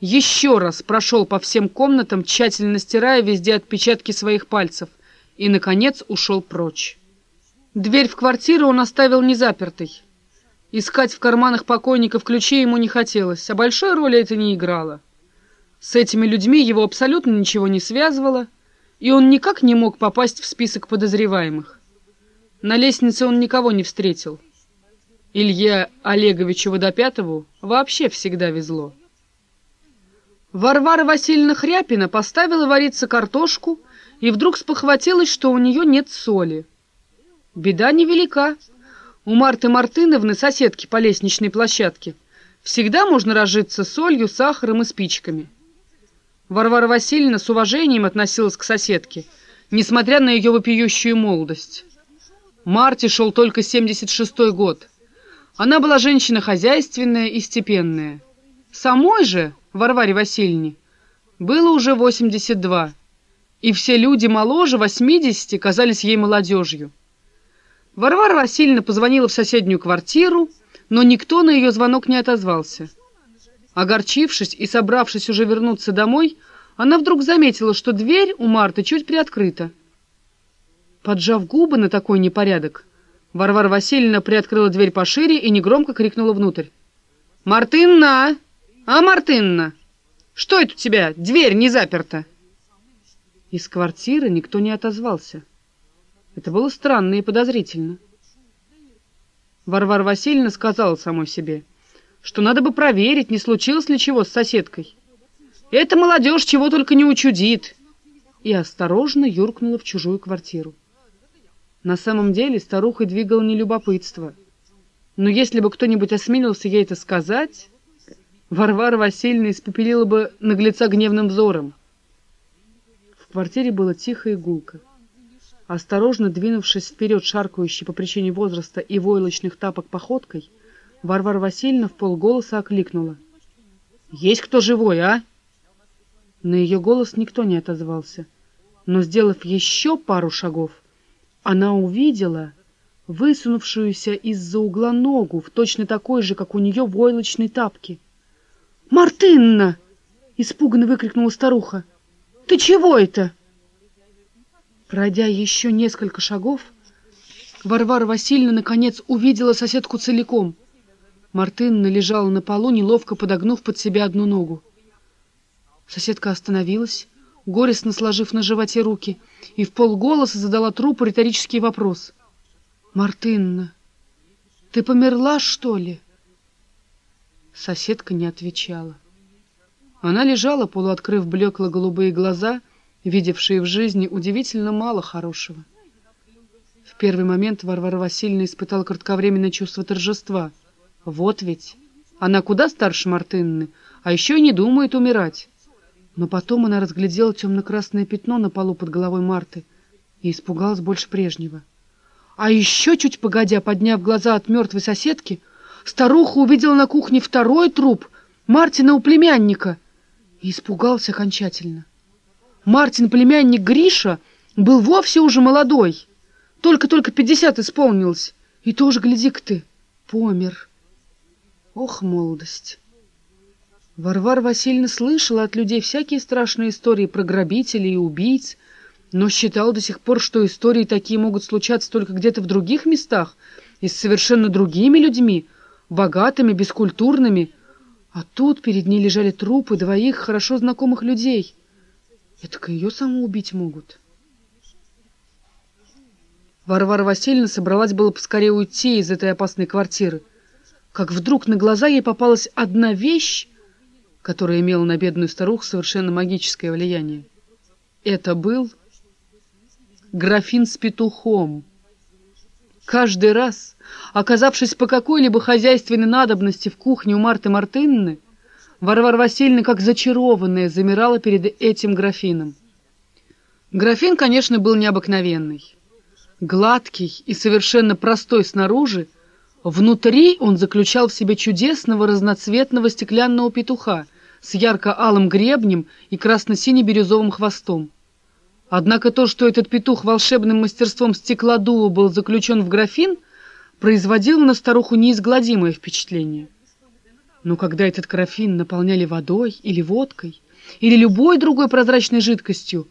еще раз прошел по всем комнатам, тщательно стирая везде отпечатки своих пальцев, и, наконец, ушел прочь. Дверь в квартиру он оставил незапертой. Искать в карманах покойников ключей ему не хотелось, а большой роли это не играло. С этими людьми его абсолютно ничего не связывало, и он никак не мог попасть в список подозреваемых. На лестнице он никого не встретил. Илье Олеговичу Водопятову вообще всегда везло. Варвара Васильевна Хряпина поставила вариться картошку и вдруг спохватилась, что у нее нет соли. Беда невелика. У Марты Мартыновны, соседки по лестничной площадке, всегда можно разжиться солью, сахаром и спичками. Варвара Васильевна с уважением относилась к соседке, несмотря на ее вопиющую молодость. Марте шел только 76-й год. Она была женщина хозяйственная и степенная. Самой же, Варваре Васильевне, было уже 82, и все люди моложе 80 казались ей молодежью. Варвара Васильевна позвонила в соседнюю квартиру, но никто на ее звонок не отозвался. Огорчившись и собравшись уже вернуться домой, она вдруг заметила, что дверь у Марты чуть приоткрыта. Поджав губы на такой непорядок, Варвара Васильевна приоткрыла дверь пошире и негромко крикнула внутрь. «Мартынна! А, Мартынна! Что это у тебя? Дверь не заперта!» Из квартиры никто не отозвался. Это было странно и подозрительно. Варвара Васильевна сказала самой себе, что надо бы проверить, не случилось ли чего с соседкой. Эта молодежь чего только не учудит. И осторожно юркнула в чужую квартиру. На самом деле старухой двигало не любопытство. Но если бы кто-нибудь осмелился ей это сказать, Варвара Васильевна испепелила бы наглеца гневным взором. В квартире было тихо и гулко. Осторожно двинувшись вперед шаркающей по причине возраста и войлочных тапок походкой, Варвара Васильевна в полголоса окликнула. «Есть кто живой, а?» На ее голос никто не отозвался, но, сделав еще пару шагов, она увидела высунувшуюся из-за угла ногу в точно такой же, как у нее, войлочной тапке. «Мартынна!» — испуганно выкрикнула старуха. «Ты чего это?» Пройдя еще несколько шагов, Варвара Васильевна наконец увидела соседку целиком. Мартынна лежала на полу, неловко подогнув под себя одну ногу. Соседка остановилась, горестно сложив на животе руки, и в полголоса задала трупу риторический вопрос. «Мартынна, ты померла, что ли?» Соседка не отвечала. Она лежала, полуоткрыв блекло-голубые глаза, видевшие в жизни удивительно мало хорошего. В первый момент Варвара Васильевна испытала кратковременное чувство торжества. Вот ведь! Она куда старше Мартынны, а еще и не думает умирать. Но потом она разглядела темно-красное пятно на полу под головой Марты и испугалась больше прежнего. А еще чуть погодя, подняв глаза от мертвой соседки, старуха увидела на кухне второй труп Мартина у племянника и испугалась окончательно. Мартин, племянник Гриша, был вовсе уже молодой. Только-только пятьдесят исполнилось. И тоже, гляди-ка ты, помер. Ох, молодость! Варвара Васильевна слышала от людей всякие страшные истории про грабителей и убийц, но считала до сих пор, что истории такие могут случаться только где-то в других местах и с совершенно другими людьми, богатыми, бескультурными. А тут перед ней лежали трупы двоих хорошо знакомых людей. Это ее саму убить могут. Варвара Васильевна собралась было поскорее уйти из этой опасной квартиры, как вдруг на глаза ей попалась одна вещь, которая имела на бедную старуху совершенно магическое влияние. Это был графин с петухом. Каждый раз, оказавшись по какой-либо хозяйственной надобности в кухне у Марты Мартынны, Варвара Васильевна, как зачарованная, замирала перед этим графином. Графин, конечно, был необыкновенный. Гладкий и совершенно простой снаружи, внутри он заключал в себе чудесного разноцветного стеклянного петуха с ярко-алым гребнем и красно-сине-бирюзовым хвостом. Однако то, что этот петух волшебным мастерством стеклодува был заключен в графин, производило на старуху неизгладимое впечатление. Но когда этот карафин наполняли водой или водкой, или любой другой прозрачной жидкостью,